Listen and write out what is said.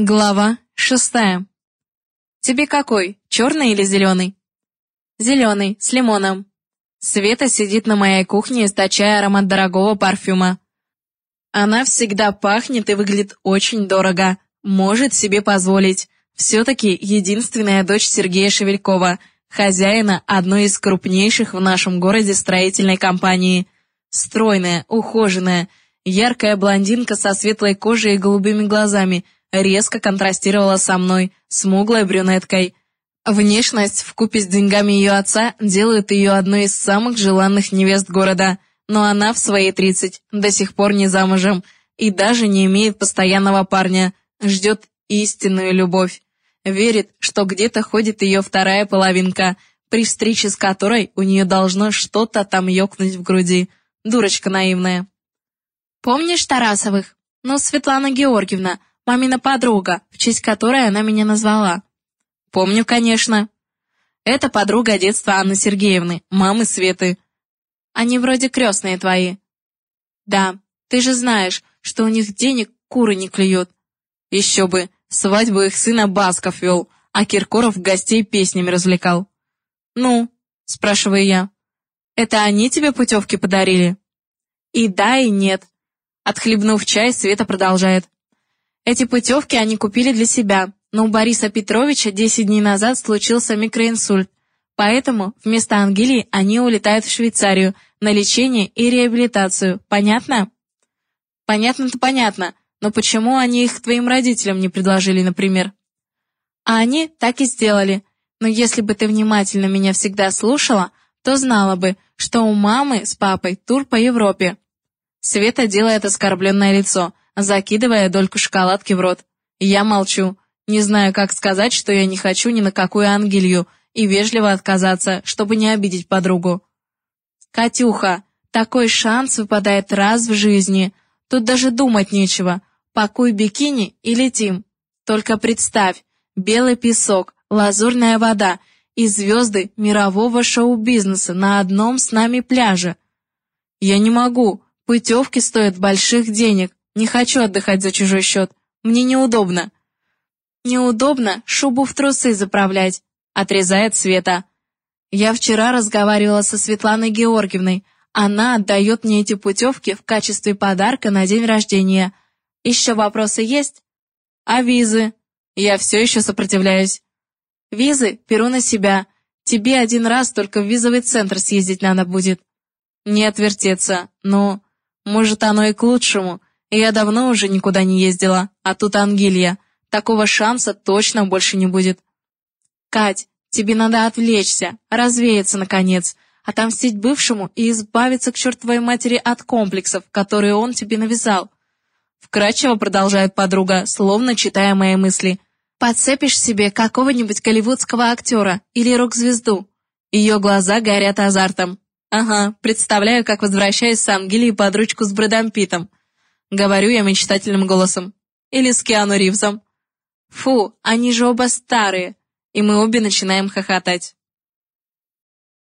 Глава шестая. Тебе какой, черный или зеленый? Зеленый, с лимоном. Света сидит на моей кухне, источая аромат дорогого парфюма. Она всегда пахнет и выглядит очень дорого. Может себе позволить. Все-таки единственная дочь Сергея Шевелькова, хозяина одной из крупнейших в нашем городе строительной компании. Стройная, ухоженная, яркая блондинка со светлой кожей и голубыми глазами – резко контрастировала со мной, смуглой брюнеткой. Внешность вкупе с деньгами ее отца делает ее одной из самых желанных невест города, но она в свои тридцать до сих пор не замужем и даже не имеет постоянного парня, ждет истинную любовь. Верит, что где-то ходит ее вторая половинка, при встрече с которой у нее должно что-то там ёкнуть в груди. Дурочка наивная. «Помнишь Тарасовых? Ну, Светлана Георгиевна, мамина подруга, в честь которой она меня назвала. Помню, конечно. Это подруга детства Анны Сергеевны, мамы Светы. Они вроде крестные твои. Да, ты же знаешь, что у них денег куры не клюют. Еще бы, свадьбу их сына Басков вел, а Киркоров гостей песнями развлекал. «Ну?» — спрашиваю я. «Это они тебе путевки подарили?» И да, и нет. Отхлебнув чай, Света продолжает. Эти путевки они купили для себя, но у Бориса Петровича 10 дней назад случился микроинсульт, поэтому вместо Ангелии они улетают в Швейцарию на лечение и реабилитацию. Понятно? Понятно-то понятно, но почему они их твоим родителям не предложили, например? А они так и сделали. Но если бы ты внимательно меня всегда слушала, то знала бы, что у мамы с папой тур по Европе. Света делает оскорбленное лицо – закидывая дольку шоколадки в рот. Я молчу, не знаю, как сказать, что я не хочу ни на какую ангелью, и вежливо отказаться, чтобы не обидеть подругу. «Катюха, такой шанс выпадает раз в жизни. Тут даже думать нечего. Пакуй бикини и летим. Только представь, белый песок, лазурная вода и звезды мирового шоу-бизнеса на одном с нами пляже. Я не могу, путевки стоят больших денег, не хочу отдыхать за чужой счет. Мне неудобно». «Неудобно шубу в трусы заправлять», — отрезает Света. «Я вчера разговаривала со Светланой Георгиевной. Она отдает мне эти путевки в качестве подарка на день рождения. Еще вопросы есть?» «А визы?» Я все еще сопротивляюсь. «Визы беру на себя. Тебе один раз только в визовый центр съездить надо будет». «Не отвертеться. Ну, может, оно и к лучшему. Я давно уже никуда не ездила, а тут Ангелия. Такого шанса точно больше не будет. Кать, тебе надо отвлечься, развеяться, наконец, отомстить бывшему и избавиться к чертовой матери от комплексов, которые он тебе навязал. Вкратчиво продолжает подруга, словно читая мои мысли. Подцепишь себе какого-нибудь голливудского актера или рок-звезду. Ее глаза горят азартом. Ага, представляю, как возвращаюсь с Ангелией под ручку с Брэдом Питом. Говорю я мечтательным голосом. Или с Киану Ривзом. Фу, они же оба старые. И мы обе начинаем хохотать.